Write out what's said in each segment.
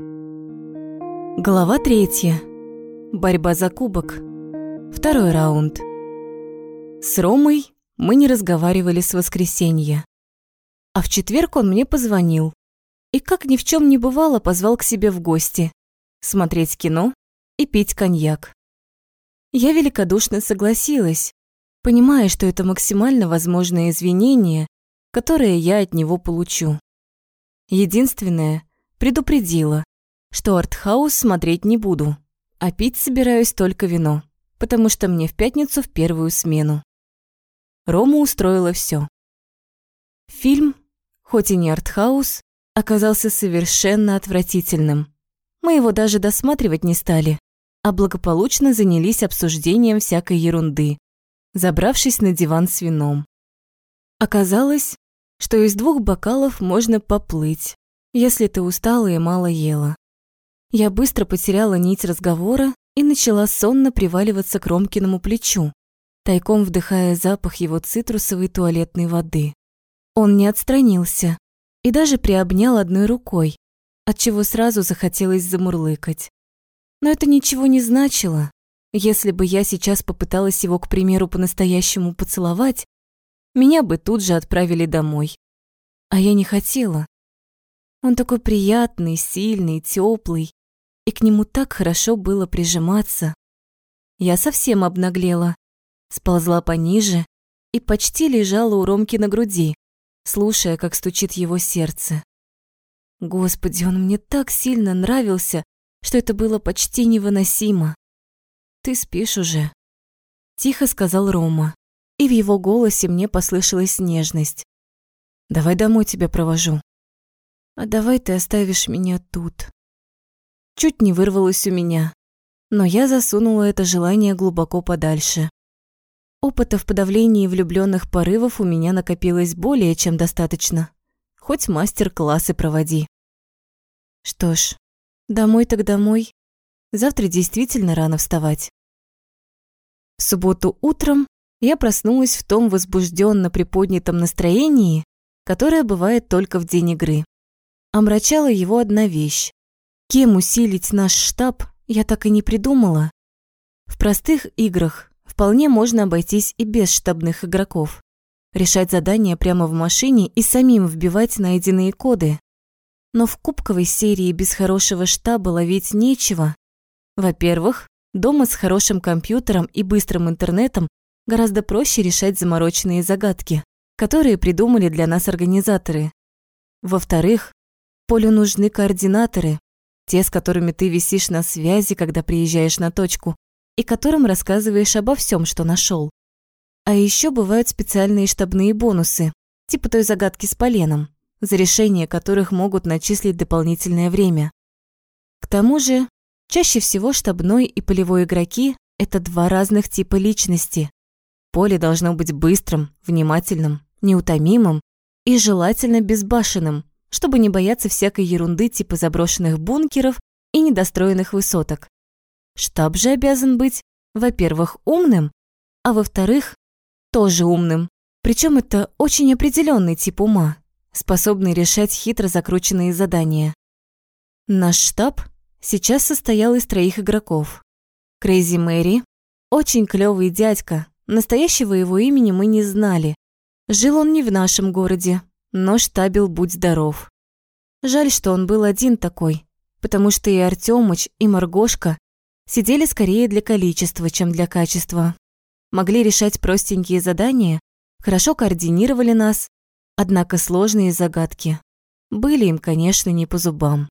Глава третья. Борьба за кубок. Второй раунд. С Ромой мы не разговаривали с воскресенья. А в четверг он мне позвонил. И как ни в чем не бывало, позвал к себе в гости. Смотреть кино и пить коньяк. Я великодушно согласилась, понимая, что это максимально возможное извинение, которое я от него получу. Единственное, предупредила, что артхаус смотреть не буду, а пить собираюсь только вино, потому что мне в пятницу в первую смену. Рома устроила все. Фильм, хоть и не артхаус, оказался совершенно отвратительным. Мы его даже досматривать не стали, а благополучно занялись обсуждением всякой ерунды, забравшись на диван с вином. Оказалось, что из двух бокалов можно поплыть, если ты устала и мало ела. Я быстро потеряла нить разговора и начала сонно приваливаться к Ромкиному плечу, тайком вдыхая запах его цитрусовой туалетной воды. Он не отстранился и даже приобнял одной рукой, отчего сразу захотелось замурлыкать. Но это ничего не значило. Если бы я сейчас попыталась его, к примеру, по-настоящему поцеловать, меня бы тут же отправили домой. А я не хотела. Он такой приятный, сильный, теплый, и к нему так хорошо было прижиматься. Я совсем обнаглела, сползла пониже и почти лежала у Ромки на груди, слушая, как стучит его сердце. Господи, он мне так сильно нравился, что это было почти невыносимо. «Ты спишь уже?» Тихо сказал Рома, и в его голосе мне послышалась нежность. «Давай домой тебя провожу». «А давай ты оставишь меня тут», чуть не вырвалось у меня, но я засунула это желание глубоко подальше. Опыта в подавлении влюбленных порывов у меня накопилось более чем достаточно. Хоть мастер-классы проводи. Что ж, домой так домой. Завтра действительно рано вставать. В субботу утром я проснулась в том возбужденно приподнятом настроении, которое бывает только в день игры. Омрачала его одна вещь Кем усилить наш штаб, я так и не придумала. В простых играх вполне можно обойтись и без штабных игроков. Решать задания прямо в машине и самим вбивать найденные коды. Но в кубковой серии без хорошего штаба ловить нечего. Во-первых, дома с хорошим компьютером и быстрым интернетом гораздо проще решать замороченные загадки, которые придумали для нас организаторы. Во-вторых, полю нужны координаторы, те, с которыми ты висишь на связи, когда приезжаешь на точку, и которым рассказываешь обо всем, что нашел. А еще бывают специальные штабные бонусы, типа той загадки с поленом, за решение которых могут начислить дополнительное время. К тому же, чаще всего штабной и полевой игроки – это два разных типа личности. Поле должно быть быстрым, внимательным, неутомимым и желательно безбашенным, чтобы не бояться всякой ерунды типа заброшенных бункеров и недостроенных высоток. Штаб же обязан быть, во-первых, умным, а во-вторых, тоже умным. Причем это очень определенный тип ума, способный решать хитро закрученные задания. Наш штаб сейчас состоял из троих игроков. Крейзи Мэри, очень клёвый дядька, настоящего его имени мы не знали. Жил он не в нашем городе, но штабил «Будь здоров». Жаль, что он был один такой, потому что и Артёмыч, и Маргошка сидели скорее для количества, чем для качества. Могли решать простенькие задания, хорошо координировали нас, однако сложные загадки были им, конечно, не по зубам.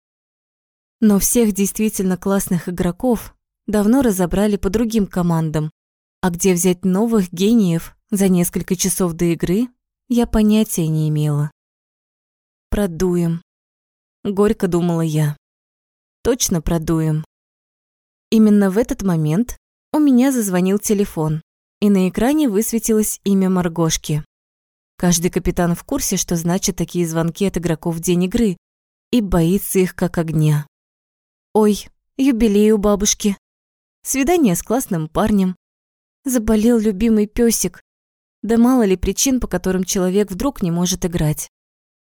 Но всех действительно классных игроков давно разобрали по другим командам, а где взять новых гениев за несколько часов до игры, я понятия не имела. Продуем. Горько думала я. Точно продуем. Именно в этот момент у меня зазвонил телефон, и на экране высветилось имя Маргошки. Каждый капитан в курсе, что значат такие звонки от игроков в день игры, и боится их как огня. Ой, юбилей у бабушки. Свидание с классным парнем. Заболел любимый песик. Да мало ли причин, по которым человек вдруг не может играть.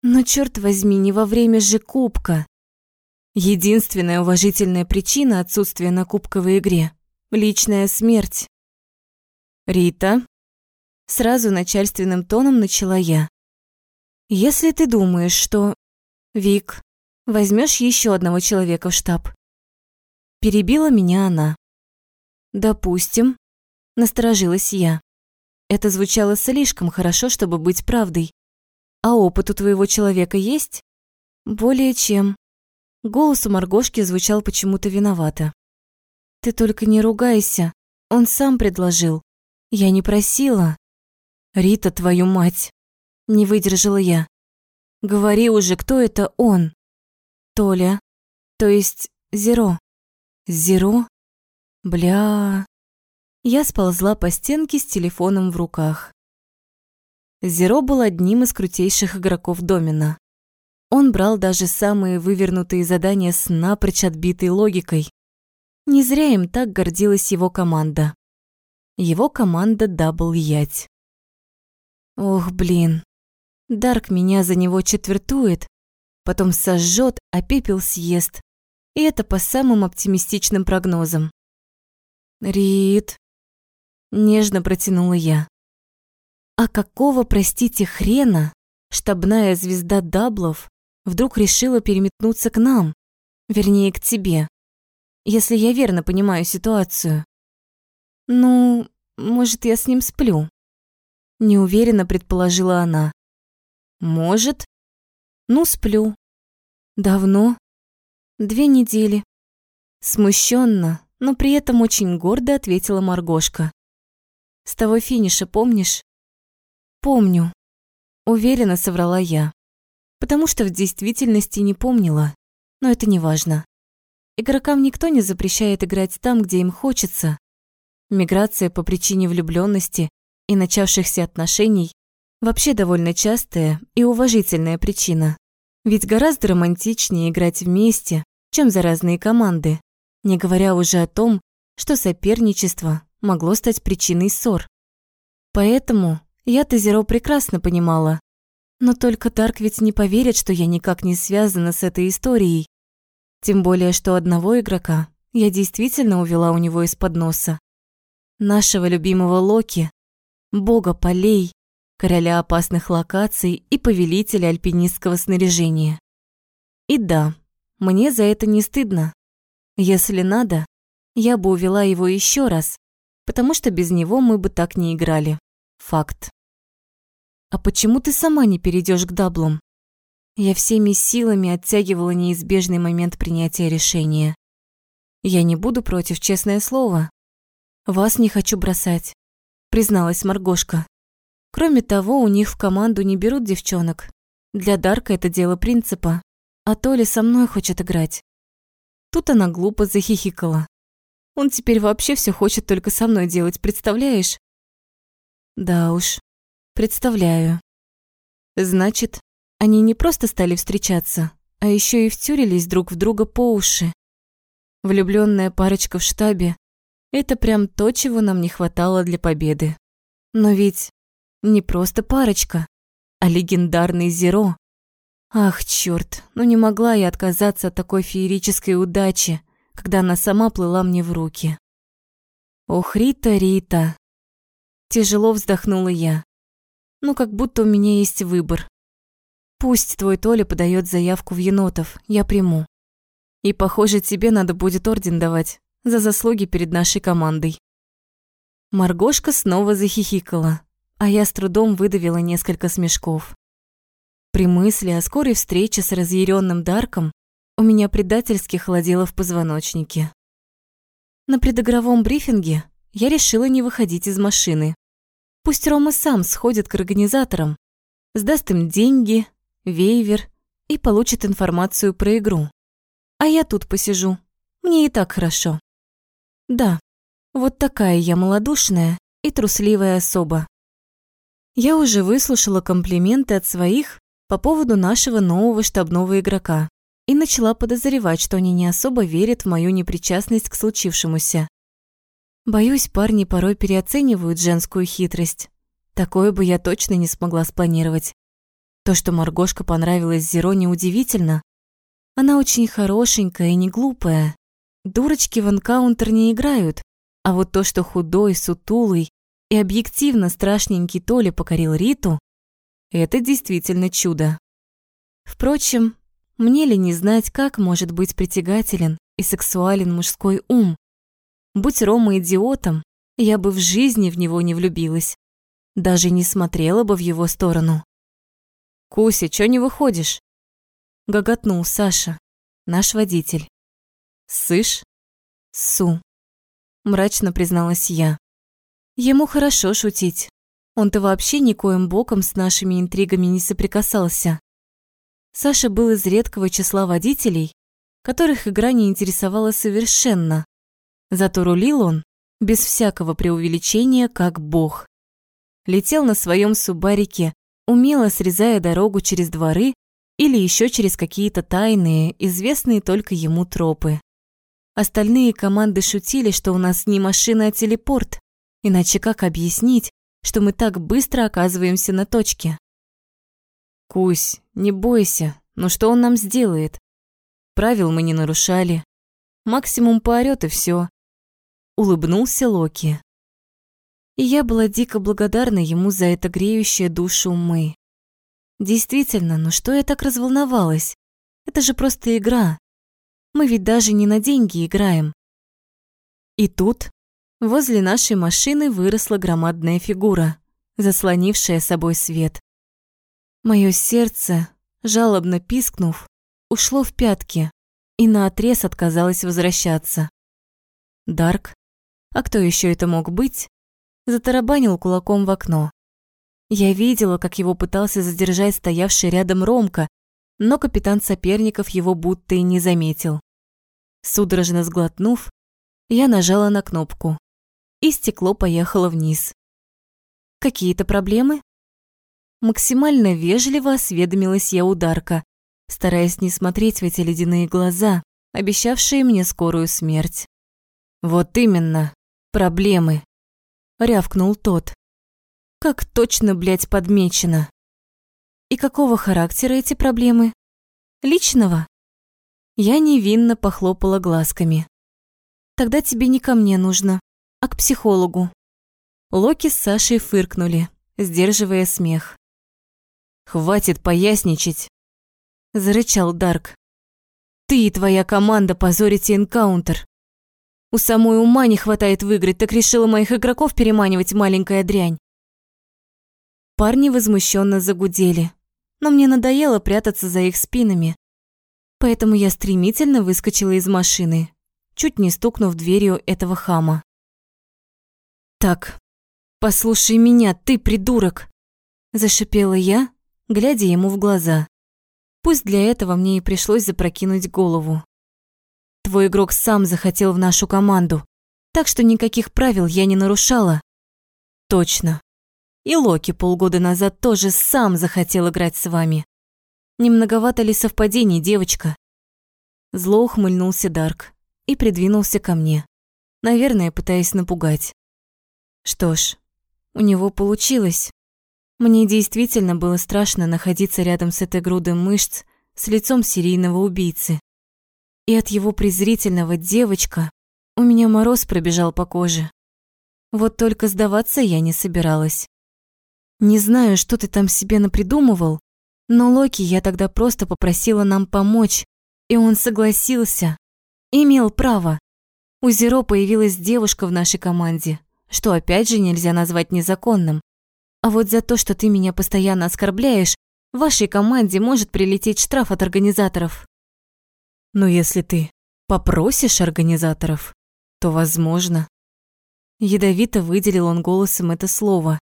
Но черт возьми, не во время же кубка. Единственная уважительная причина отсутствия на кубковой игре – личная смерть. Рита, сразу начальственным тоном начала я. Если ты думаешь, что... Вик, возьмешь еще одного человека в штаб. Перебила меня она. Допустим, насторожилась я. Это звучало слишком хорошо, чтобы быть правдой. А опыт у твоего человека есть? Более чем. Голос у Маргошки звучал почему-то виновато. Ты только не ругайся. Он сам предложил. Я не просила. Рита, твою мать. Не выдержала я. Говори уже, кто это он? Толя. То есть Зеро. Зеро? Бля. Я сползла по стенке с телефоном в руках. Зеро был одним из крутейших игроков домина. Он брал даже самые вывернутые задания с напрочь отбитой логикой. Не зря им так гордилась его команда. Его команда Дабл Ять. Ох, блин. Дарк меня за него четвертует, потом сожжет, а пепел съест. И это по самым оптимистичным прогнозам. Рид. Нежно протянула я. А какого, простите, хрена штабная звезда Даблов вдруг решила переметнуться к нам, вернее, к тебе, если я верно понимаю ситуацию? Ну, может, я с ним сплю? Неуверенно предположила она. Может. Ну, сплю. Давно? Две недели. Смущенно, но при этом очень гордо ответила Маргошка. С того финиша помнишь? Помню. Уверенно соврала я. Потому что в действительности не помнила. Но это не важно. Игрокам никто не запрещает играть там, где им хочется. Миграция по причине влюбленности и начавшихся отношений вообще довольно частая и уважительная причина. Ведь гораздо романтичнее играть вместе, чем за разные команды, не говоря уже о том, что соперничество могло стать причиной ссор. Поэтому я Тазеро прекрасно понимала. Но только Тарк ведь не поверит, что я никак не связана с этой историей. Тем более, что одного игрока я действительно увела у него из-под носа. Нашего любимого Локи, бога полей, короля опасных локаций и повелителя альпинистского снаряжения. И да, мне за это не стыдно. Если надо, я бы увела его еще раз, потому что без него мы бы так не играли. Факт. А почему ты сама не перейдешь к даблам? Я всеми силами оттягивала неизбежный момент принятия решения. Я не буду против, честное слово. Вас не хочу бросать, призналась Маргошка. Кроме того, у них в команду не берут девчонок. Для Дарка это дело принципа. А Толя со мной хочет играть. Тут она глупо захихикала. Он теперь вообще все хочет только со мной делать, представляешь? Да уж, представляю. Значит, они не просто стали встречаться, а еще и втюрились друг в друга по уши. Влюбленная парочка в штабе – это прям то, чего нам не хватало для победы. Но ведь не просто парочка, а легендарный Зеро. Ах, черт, ну не могла я отказаться от такой феерической удачи, когда она сама плыла мне в руки. Ох, Рита, Рита, Тяжело вздохнула я. Ну, как будто у меня есть выбор. Пусть твой Толя подает заявку в енотов, я приму. И, похоже, тебе надо будет орден давать за заслуги перед нашей командой. Маргошка снова захихикала, а я с трудом выдавила несколько смешков. При мысли о скорой встрече с разъяренным Дарком у меня предательски холодело в позвоночнике. На предыгровом брифинге я решила не выходить из машины. Пусть Рома сам сходит к организаторам, сдаст им деньги, вейвер и получит информацию про игру. А я тут посижу. Мне и так хорошо. Да, вот такая я малодушная и трусливая особа. Я уже выслушала комплименты от своих по поводу нашего нового штабного игрока и начала подозревать, что они не особо верят в мою непричастность к случившемуся. Боюсь, парни порой переоценивают женскую хитрость. Такое бы я точно не смогла спланировать. То, что Маргошка понравилась Зеро, неудивительно. Она очень хорошенькая и не глупая. Дурочки в энкаунтер не играют, а вот то, что худой, сутулый и объективно страшненький Толя покорил Риту, это действительно чудо. Впрочем, мне ли не знать, как может быть притягателен и сексуален мужской ум? Будь Рома идиотом, я бы в жизни в него не влюбилась. Даже не смотрела бы в его сторону. «Куся, чё не выходишь?» Гоготнул Саша, наш водитель. «Сышь?» «Су», мрачно призналась я. Ему хорошо шутить. Он-то вообще никоим боком с нашими интригами не соприкасался. Саша был из редкого числа водителей, которых игра не интересовала совершенно. Зато рулил он, без всякого преувеличения, как бог. Летел на своем субарике, умело срезая дорогу через дворы или еще через какие-то тайные, известные только ему тропы. Остальные команды шутили, что у нас не машина, а телепорт. Иначе как объяснить, что мы так быстро оказываемся на точке? Кусь, не бойся, но что он нам сделает? Правил мы не нарушали. Максимум поорёт и всё. Улыбнулся Локи. И я была дико благодарна ему за это греющее душу мы. Действительно, ну что я так разволновалась? Это же просто игра. Мы ведь даже не на деньги играем. И тут возле нашей машины выросла громадная фигура, заслонившая собой свет. Моё сердце, жалобно пискнув, ушло в пятки и наотрез отказалось возвращаться. Дарк, а кто ещё это мог быть, затарабанил кулаком в окно. Я видела, как его пытался задержать стоявший рядом Ромка, но капитан соперников его будто и не заметил. Судорожно сглотнув, я нажала на кнопку, и стекло поехало вниз. «Какие-то проблемы?» Максимально вежливо осведомилась я ударка, стараясь не смотреть в эти ледяные глаза, обещавшие мне скорую смерть. «Вот именно, проблемы», — рявкнул тот. «Как точно, блядь, подмечено!» И какого характера эти проблемы? Личного? Я невинно похлопала глазками. Тогда тебе не ко мне нужно, а к психологу. Локи с Сашей фыркнули, сдерживая смех. «Хватит поясничать!» – зарычал Дарк. «Ты и твоя команда позорите энкаунтер. У самой ума не хватает выиграть, так решила моих игроков переманивать маленькая дрянь». Парни возмущенно загудели но мне надоело прятаться за их спинами. Поэтому я стремительно выскочила из машины, чуть не стукнув дверью этого хама. «Так, послушай меня, ты придурок!» Зашипела я, глядя ему в глаза. Пусть для этого мне и пришлось запрокинуть голову. Твой игрок сам захотел в нашу команду, так что никаких правил я не нарушала. Точно. И Локи полгода назад тоже сам захотел играть с вами. Не многовато ли совпадений, девочка?» Зло ухмыльнулся Дарк и придвинулся ко мне, наверное, пытаясь напугать. Что ж, у него получилось. Мне действительно было страшно находиться рядом с этой грудой мышц с лицом серийного убийцы. И от его презрительного «девочка» у меня мороз пробежал по коже. Вот только сдаваться я не собиралась. Не знаю, что ты там себе напридумывал, но Локи я тогда просто попросила нам помочь, и он согласился. Имел право. У Зеро появилась девушка в нашей команде, что опять же нельзя назвать незаконным. А вот за то, что ты меня постоянно оскорбляешь, вашей команде может прилететь штраф от организаторов. Но если ты попросишь организаторов, то возможно. Ядовито выделил он голосом это слово,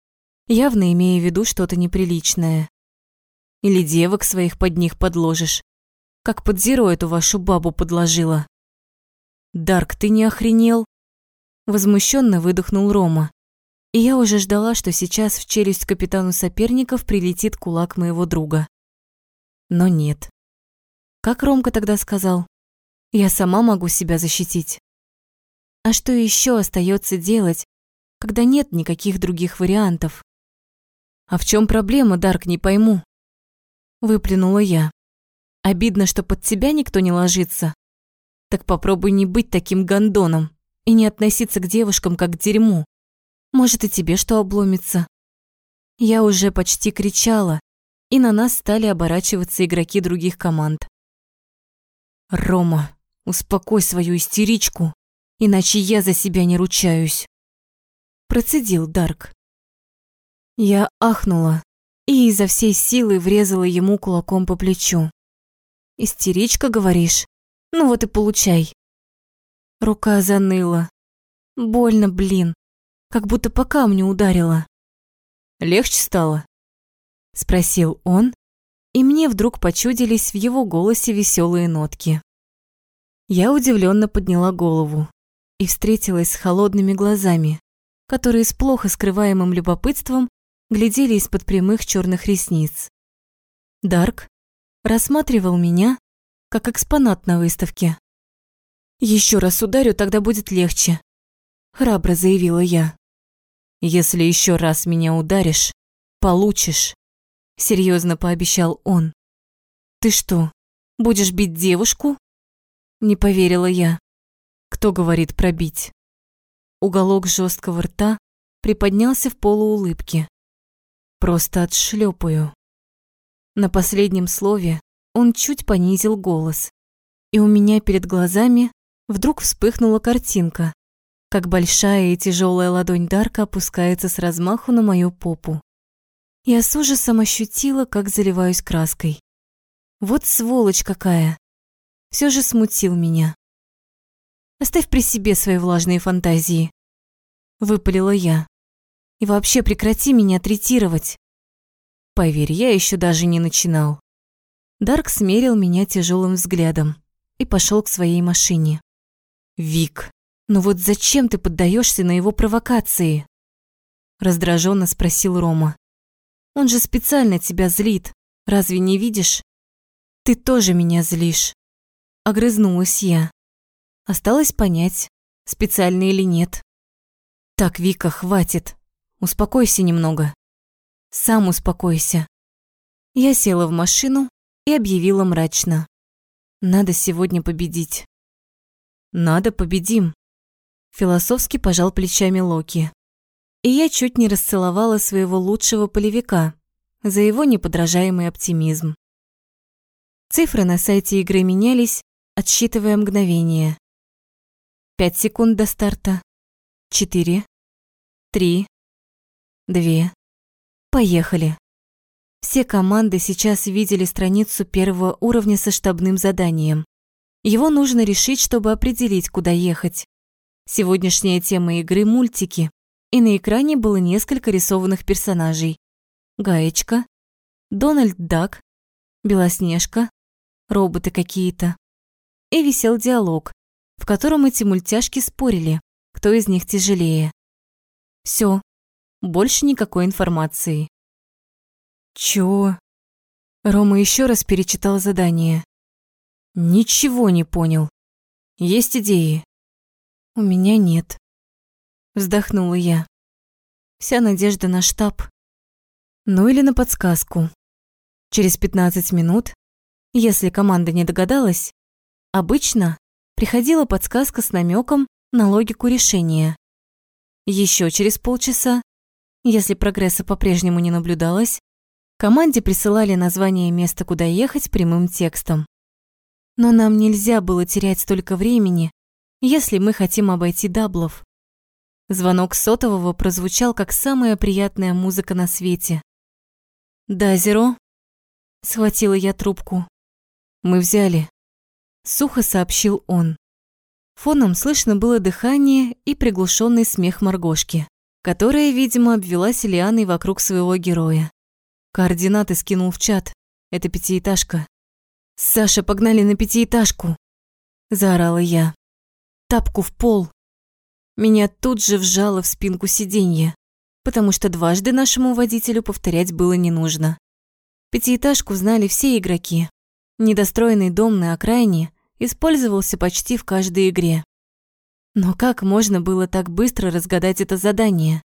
явно имея в виду что-то неприличное. Или девок своих под них подложишь, как под Зеро эту вашу бабу подложила. Дарк, ты не охренел? Возмущенно выдохнул Рома. И я уже ждала, что сейчас в челюсть капитану соперников прилетит кулак моего друга. Но нет. Как Ромка тогда сказал? Я сама могу себя защитить. А что еще остается делать, когда нет никаких других вариантов? «А в чем проблема, Дарк, не пойму?» Выплюнула я. Обидно, что под тебя никто не ложится. Так попробуй не быть таким гондоном и не относиться к девушкам как к дерьму. Может, и тебе что обломится. Я уже почти кричала, и на нас стали оборачиваться игроки других команд. «Рома, успокой свою истеричку, иначе я за себя не ручаюсь», процедил Дарк. Я ахнула и изо всей силы врезала ему кулаком по плечу. «Истеричка, говоришь? Ну вот и получай». Рука заныла. Больно, блин, как будто по камню ударила. «Легче стало?» Спросил он, и мне вдруг почудились в его голосе веселые нотки. Я удивленно подняла голову и встретилась с холодными глазами, которые с плохо скрываемым любопытством глядели из-под прямых черных ресниц. Дарк рассматривал меня как экспонат на выставке. Еще раз ударю, тогда будет легче, храбро заявила я. Если еще раз меня ударишь, получишь, серьезно пообещал он. Ты что, будешь бить девушку? Не поверила я. Кто говорит пробить? Уголок жесткого рта приподнялся в полуулыбке. Просто отшлепаю. На последнем слове он чуть понизил голос, и у меня перед глазами вдруг вспыхнула картинка, как большая и тяжелая ладонь Дарка опускается с размаху на мою попу. Я с ужасом ощутила, как заливаюсь краской. Вот сволочь какая! Все же смутил меня. Оставь при себе свои влажные фантазии. Выпалила я. И вообще прекрати меня третировать. Поверь, я еще даже не начинал. Дарк смерил меня тяжелым взглядом и пошел к своей машине. Вик, ну вот зачем ты поддаешься на его провокации? Раздраженно спросил Рома. Он же специально тебя злит. Разве не видишь? Ты тоже меня злишь. Огрызнулась я. Осталось понять, специально или нет. Так, Вика, хватит. Успокойся немного. Сам успокойся. Я села в машину и объявила мрачно. Надо сегодня победить. Надо победим. Философски пожал плечами Локи. И я чуть не расцеловала своего лучшего полевика за его неподражаемый оптимизм. Цифры на сайте игры менялись, отсчитывая мгновение. Пять секунд до старта. Четыре. Три. Две. Поехали. Все команды сейчас видели страницу первого уровня со штабным заданием. Его нужно решить, чтобы определить, куда ехать. Сегодняшняя тема игры – мультики, и на экране было несколько рисованных персонажей. Гаечка, Дональд Дак, Белоснежка, роботы какие-то. И висел диалог, в котором эти мультяшки спорили, кто из них тяжелее. Все, больше никакой информации. Чё? Рома еще раз перечитал задание. Ничего не понял. Есть идеи? У меня нет. Вздохнула я. Вся надежда на штаб. Ну или на подсказку. Через 15 минут, если команда не догадалась, обычно приходила подсказка с намеком на логику решения. Еще через полчаса, если прогресса по-прежнему не наблюдалось, команде присылали название места, куда ехать прямым текстом. Но нам нельзя было терять столько времени, если мы хотим обойти даблов. Звонок сотового прозвучал как самая приятная музыка на свете. «Да, Зеро?» Схватила я трубку. «Мы взяли», — сухо сообщил он. Фоном слышно было дыхание и приглушенный смех Маргошки, которая, видимо, обвелась лианой вокруг своего героя. Координаты скинул в чат. Это пятиэтажка. «Саша, погнали на пятиэтажку!» Заорала я. «Тапку в пол!» Меня тут же вжало в спинку сиденья, потому что дважды нашему водителю повторять было не нужно. Пятиэтажку знали все игроки. Недостроенный дом на окраине использовался почти в каждой игре. Но как можно было так быстро разгадать это задание?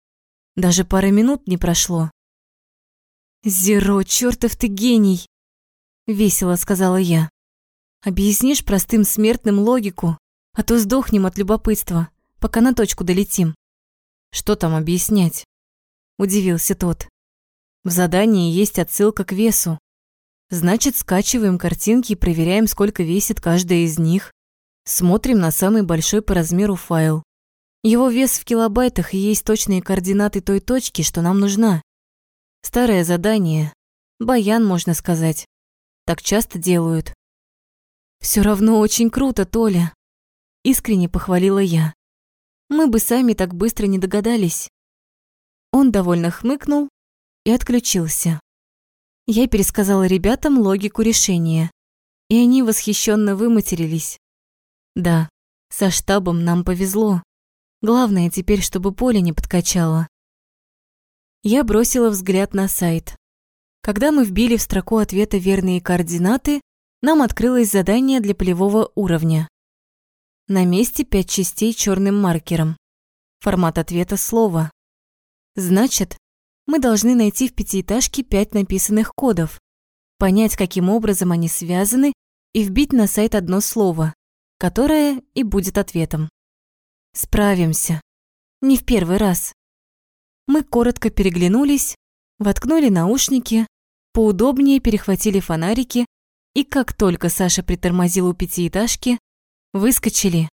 Даже пары минут не прошло. «Зеро, чертов ты гений!» весело сказала я. Объяснишь простым смертным логику, а то сдохнем от любопытства, пока на точку долетим. Что там объяснять? Удивился тот. В задании есть отсылка к весу. Значит, скачиваем картинки и проверяем, сколько весит каждая из них. Смотрим на самый большой по размеру файл. Его вес в килобайтах и есть точные координаты той точки, что нам нужна. Старое задание. Баян, можно сказать. Так часто делают. Все равно очень круто, Толя. Искренне похвалила я. Мы бы сами так быстро не догадались. Он довольно хмыкнул и отключился. Я пересказала ребятам логику решения, и они восхищенно выматерились. Да, со штабом нам повезло. Главное теперь, чтобы поле не подкачало. Я бросила взгляд на сайт. Когда мы вбили в строку ответа верные координаты, нам открылось задание для полевого уровня. На месте пять частей черным маркером. Формат ответа слова. Значит, мы должны найти в пятиэтажке пять написанных кодов, понять, каким образом они связаны, и вбить на сайт одно слово, которое и будет ответом. Справимся. Не в первый раз. Мы коротко переглянулись, воткнули наушники, поудобнее перехватили фонарики и как только Саша притормозил у пятиэтажки, выскочили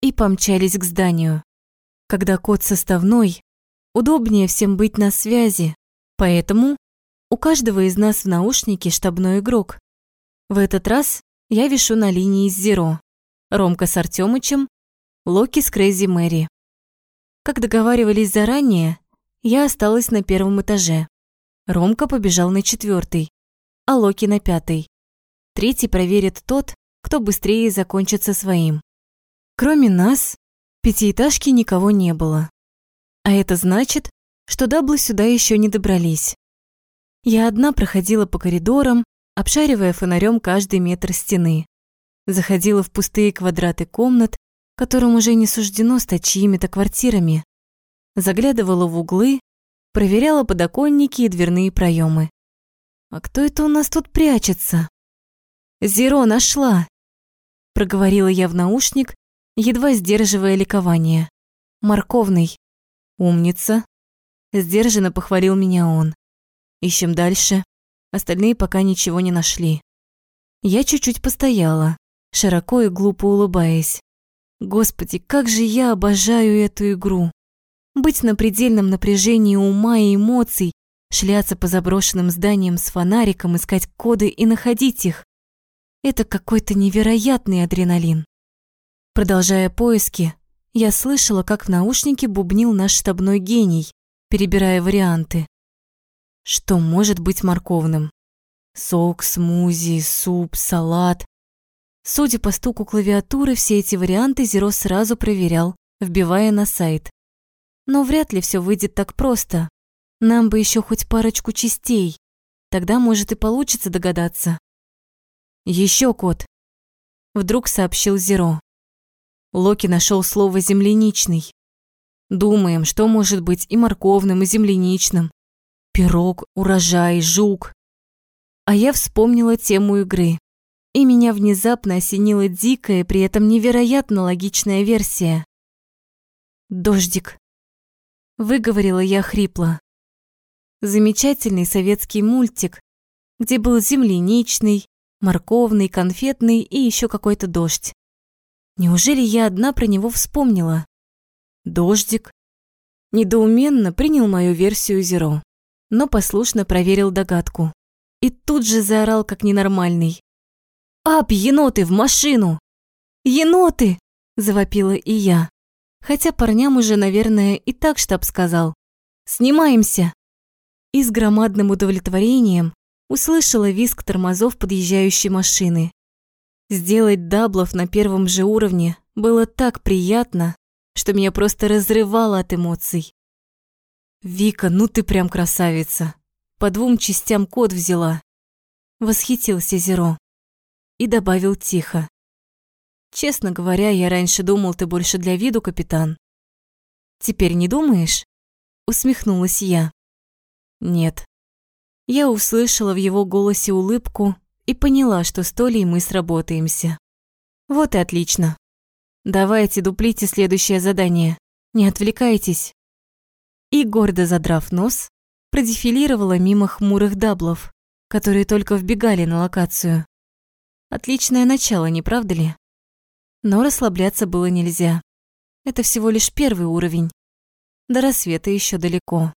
и помчались к зданию. Когда код составной, удобнее всем быть на связи, поэтому у каждого из нас в наушнике штабной игрок. В этот раз я вишу на линии с Зеро, Ромка с Артёмычем, Локи с Крейзи Мэри. Как договаривались заранее, я осталась на первом этаже. Ромка побежал на четвертый, а Локи на пятый. Третий проверит тот, кто быстрее закончит со своим. Кроме нас, в пятиэтажке никого не было. А это значит, что даблы сюда еще не добрались. Я одна проходила по коридорам, обшаривая фонарем каждый метр стены. Заходила в пустые квадраты комнат, которым уже не суждено стать чьими-то квартирами заглядывала в углы, проверяла подоконники и дверные проемы. А кто это у нас тут прячется? Зеро нашла, проговорила я в наушник, едва сдерживая ликование. Морковный. Умница. Сдержанно похвалил меня он. Ищем дальше. Остальные пока ничего не нашли. Я чуть-чуть постояла, широко и глупо улыбаясь. Господи, как же я обожаю эту игру. Быть на предельном напряжении ума и эмоций, шляться по заброшенным зданиям с фонариком, искать коды и находить их. Это какой-то невероятный адреналин. Продолжая поиски, я слышала, как в наушнике бубнил наш штабной гений, перебирая варианты. Что может быть морковным? Сок, смузи, суп, салат. Судя по стуку клавиатуры, все эти варианты Зеро сразу проверял, вбивая на сайт. Но вряд ли все выйдет так просто. Нам бы еще хоть парочку частей. Тогда, может, и получится догадаться. Еще кот. Вдруг сообщил Зеро. Локи нашел слово «земляничный». Думаем, что может быть и морковным, и земляничным. Пирог, урожай, жук. А я вспомнила тему игры. И меня внезапно осенила дикая, при этом невероятно логичная версия. Дождик выговорила я хрипло. Замечательный советский мультик, где был земляничный, морковный, конфетный и еще какой-то дождь. Неужели я одна про него вспомнила? Дождик. Недоуменно принял мою версию Зеро, но послушно проверил догадку. И тут же заорал, как ненормальный. «Ап, еноты, в машину!» «Еноты!» – завопила и я. Хотя парням уже, наверное, и так штаб сказал. «Снимаемся!» И с громадным удовлетворением услышала визг тормозов подъезжающей машины. Сделать даблов на первом же уровне было так приятно, что меня просто разрывало от эмоций. «Вика, ну ты прям красавица! По двум частям код взяла!» Восхитился Зеро и добавил тихо. Честно говоря, я раньше думал, ты больше для виду, капитан. Теперь не думаешь? Усмехнулась я. Нет. Я услышала в его голосе улыбку и поняла, что с Толей мы сработаемся. Вот и отлично. Давайте дуплите следующее задание. Не отвлекайтесь. И, гордо задрав нос, продефилировала мимо хмурых даблов, которые только вбегали на локацию. Отличное начало, не правда ли? Но расслабляться было нельзя. Это всего лишь первый уровень. До рассвета еще далеко.